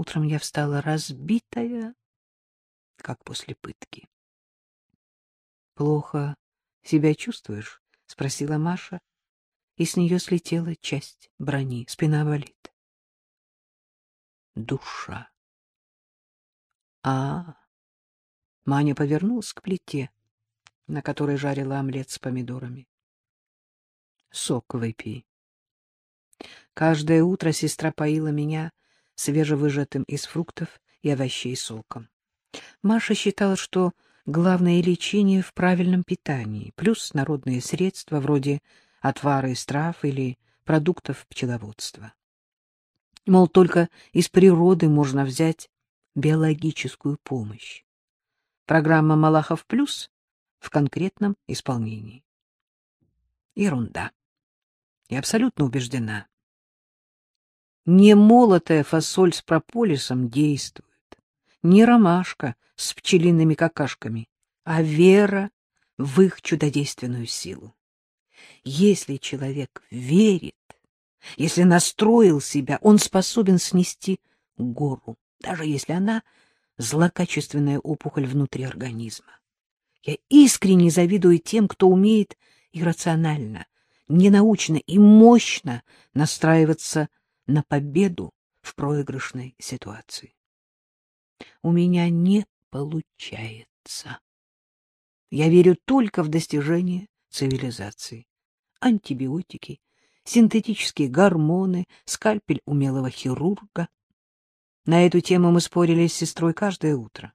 Утром я встала разбитая, как после пытки. — Плохо себя чувствуешь? — спросила Маша, и с нее слетела часть брони. Спина болит. Душа. А, Маня повернулась к плите, на которой жарила омлет с помидорами. Сок выпей. Каждое утро сестра поила меня свежевыжатым из фруктов и овощей соком. Маша считала, что главное лечение в правильном питании, плюс народные средства вроде отвара из трав или продуктов пчеловодства. Мол, только из природы можно взять биологическую помощь. Программа «Малахов плюс» в конкретном исполнении. Ерунда. Я абсолютно убеждена. Не молотая фасоль с прополисом действует, не ромашка с пчелиными какашками, а вера в их чудодейственную силу. Если человек верит, если настроил себя, он способен снести гору, даже если она злокачественная опухоль внутри организма. Я искренне завидую тем, кто умеет иррационально, ненаучно и мощно настраиваться на победу в проигрышной ситуации. У меня не получается. Я верю только в достижение цивилизации. Антибиотики, синтетические гормоны, скальпель умелого хирурга. На эту тему мы спорили с сестрой каждое утро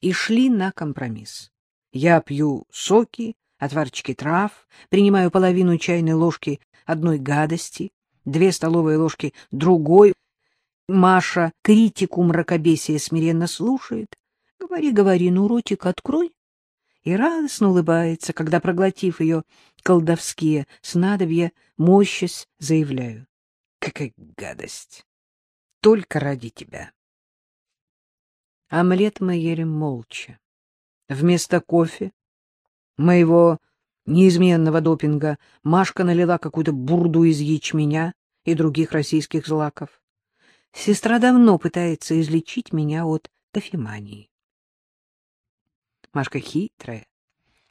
и шли на компромисс. Я пью соки, отварчики трав, принимаю половину чайной ложки одной гадости, две столовые ложки другой. Маша критику мракобесия смиренно слушает. Говори, говори, ну ротик открой. И радостно улыбается, когда, проглотив ее колдовские снадобья, мощась заявляю. Какая гадость! Только ради тебя. Омлет мы ели молча. Вместо кофе, моего неизменного допинга, Машка налила какую-то бурду из ячменя и других российских злаков. Сестра давно пытается излечить меня от кофемании. Машка хитрая,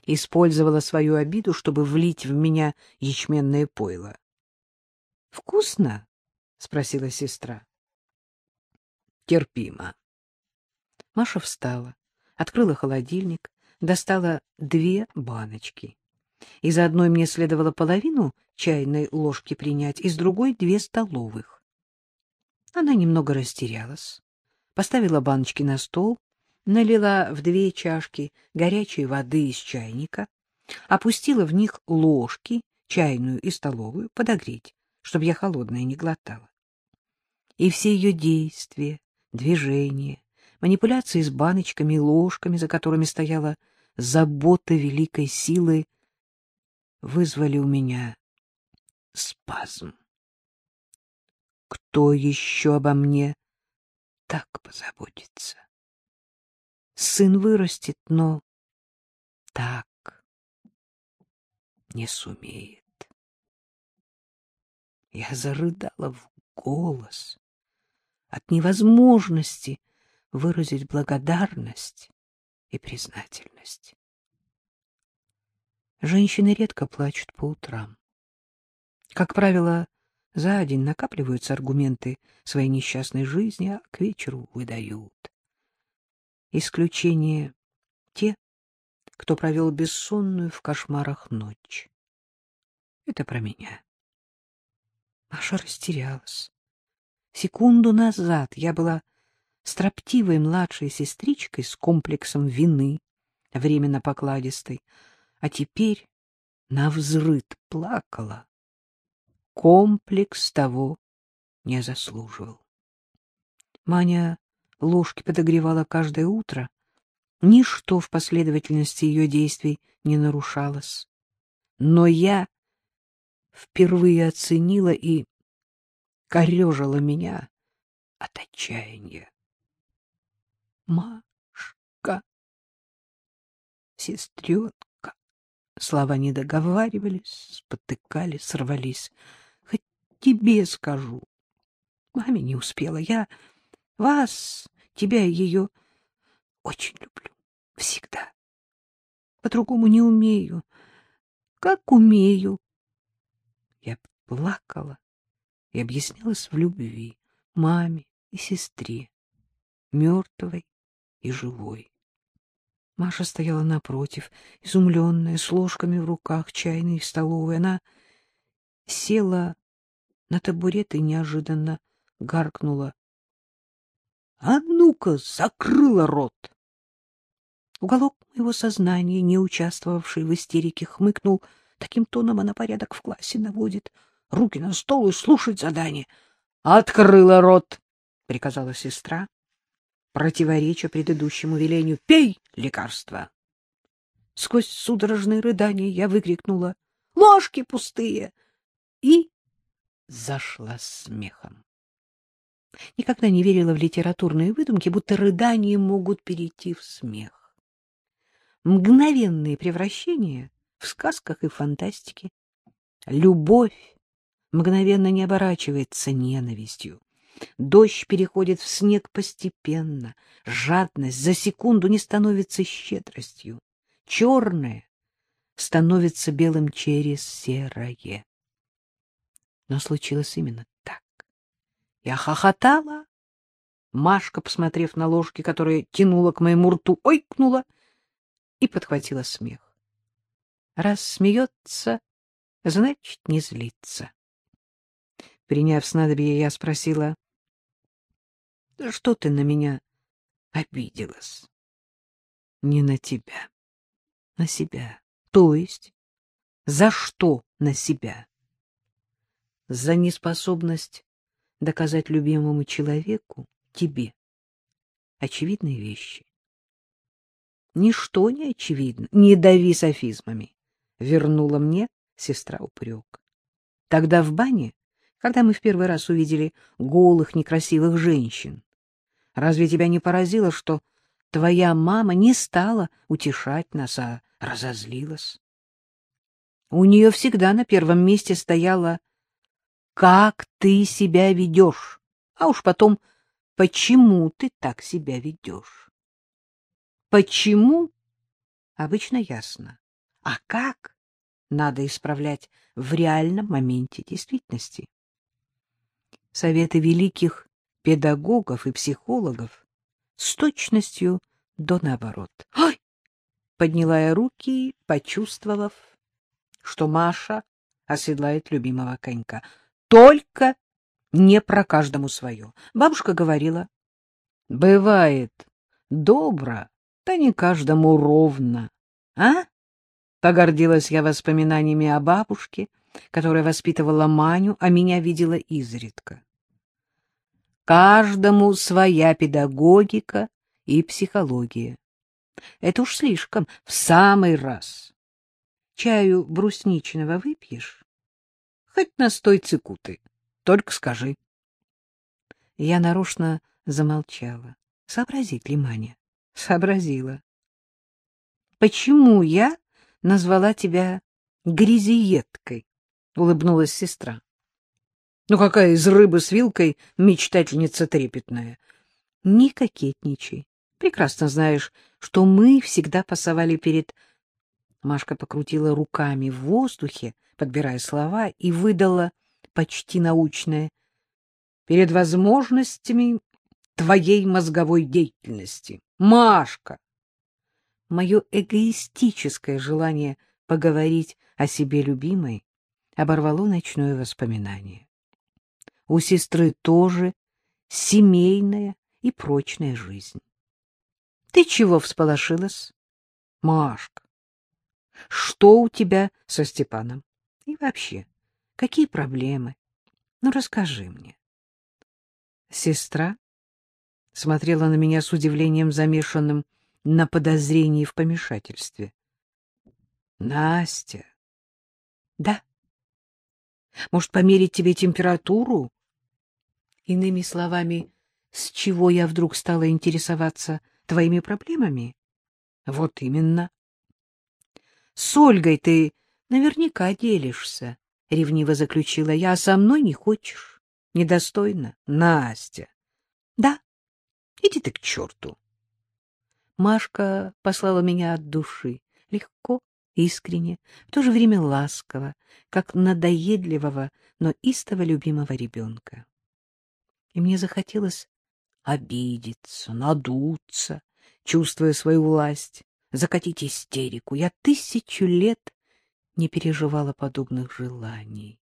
использовала свою обиду, чтобы влить в меня ячменное пойло. — Вкусно? — спросила сестра. — Терпимо. Маша встала, открыла холодильник, достала две баночки. Из одной мне следовало половину чайной ложки принять, из другой — две столовых. Она немного растерялась, поставила баночки на стол, налила в две чашки горячей воды из чайника, опустила в них ложки, чайную и столовую, подогреть, чтобы я холодное не глотала. И все ее действия, движения, манипуляции с баночками и ложками, за которыми стояла забота великой силы, вызвали у меня спазм. Кто еще обо мне так позаботится? Сын вырастет, но так не сумеет. Я зарыдала в голос от невозможности выразить благодарность и признательность. Женщины редко плачут по утрам. Как правило, за день накапливаются аргументы своей несчастной жизни, а к вечеру выдают. Исключение те, кто провел бессонную в кошмарах ночь. Это про меня. Маша растерялась. Секунду назад я была строптивой младшей сестричкой с комплексом вины, временно покладистой, а теперь навзрыд плакала. Комплекс того не заслуживал. Маня ложки подогревала каждое утро. Ничто в последовательности ее действий не нарушалось. Но я впервые оценила и корежила меня от отчаяния. Машка, сестренка, слова не договаривались, спотыкались, сорвались. Хоть тебе скажу. Маме не успела. Я Вас, тебя и ее очень люблю. Всегда. По-другому не умею. Как умею. Я плакала и объяснялась в любви маме и сестре, мертвой и живой. Маша стояла напротив, изумленная, с ложками в руках, чайной в столовой. Она села на табурет и неожиданно гаркнула. — А ну-ка, закрыла рот! Уголок моего сознания, не участвовавший в истерике, хмыкнул. Таким тоном она порядок в классе наводит. Руки на стол и слушать задание. — Открыла рот! — приказала сестра, противореча предыдущему велению. — Пей лекарство! Сквозь судорожные рыдания я выкрикнула «Ложки пустые!» и зашла смехом. Никогда не верила в литературные выдумки, будто рыдания могут перейти в смех. Мгновенные превращения в сказках и фантастике. Любовь мгновенно не оборачивается ненавистью. Дождь переходит в снег постепенно, жадность за секунду не становится щедростью. Черное становится белым через серое. Но случилось именно так. Я хохотала. Машка, посмотрев на ложки, которые тянула к моему рту, ойкнула и подхватила смех. Раз смеется, значит, не злится. Приняв снадобье, я спросила, — Что ты на меня обиделась? — Не на тебя, на себя. То есть, за что на себя? за неспособность доказать любимому человеку, тебе, очевидные вещи. Ничто не очевидно, не дави софизмами, вернула мне сестра упрек. Тогда в бане, когда мы в первый раз увидели голых некрасивых женщин, разве тебя не поразило, что твоя мама не стала утешать нас, а разозлилась? У нее всегда на первом месте стояла как ты себя ведешь, а уж потом, почему ты так себя ведешь. Почему? Обычно ясно. А как? Надо исправлять в реальном моменте действительности. Советы великих педагогов и психологов с точностью до наоборот. Ой! Подняла я руки, почувствовав, что Маша оседлает любимого конька. Только не про каждому свое. Бабушка говорила, бывает добро, да не каждому ровно. А? Погордилась я воспоминаниями о бабушке, которая воспитывала Маню, а меня видела изредка. Каждому своя педагогика и психология. Это уж слишком, в самый раз. Чаю брусничного выпьешь? Хоть настой цикуты, только скажи. Я нарочно замолчала. Сообразит ли Маня? Сообразила. Почему я назвала тебя грязиеткой? Улыбнулась сестра. Ну какая из рыбы с вилкой мечтательница трепетная? Не кокетничай. Прекрасно знаешь, что мы всегда пасовали перед Машка покрутила руками в воздухе, подбирая слова, и выдала почти научное. Перед возможностями твоей мозговой деятельности. Машка! Мое эгоистическое желание поговорить о себе любимой оборвало ночное воспоминание. У сестры тоже семейная и прочная жизнь. Ты чего всполошилась? Машка, что у тебя со Степаном? И вообще, какие проблемы? Ну, расскажи мне. Сестра смотрела на меня с удивлением, замешанным на подозрении в помешательстве. Настя. Да. Может, померить тебе температуру? Иными словами, с чего я вдруг стала интересоваться твоими проблемами? Вот именно. С Ольгой ты наверняка делишься, — ревниво заключила я, — а со мной не хочешь. Недостойно, Настя. Да, Иди ты к черту. Машка послала меня от души, легко, искренне, в то же время ласково, как надоедливого, но истово любимого ребенка. И мне захотелось обидеться, надуться, чувствуя свою власть, закатить истерику. Я тысячу лет не переживала подобных желаний.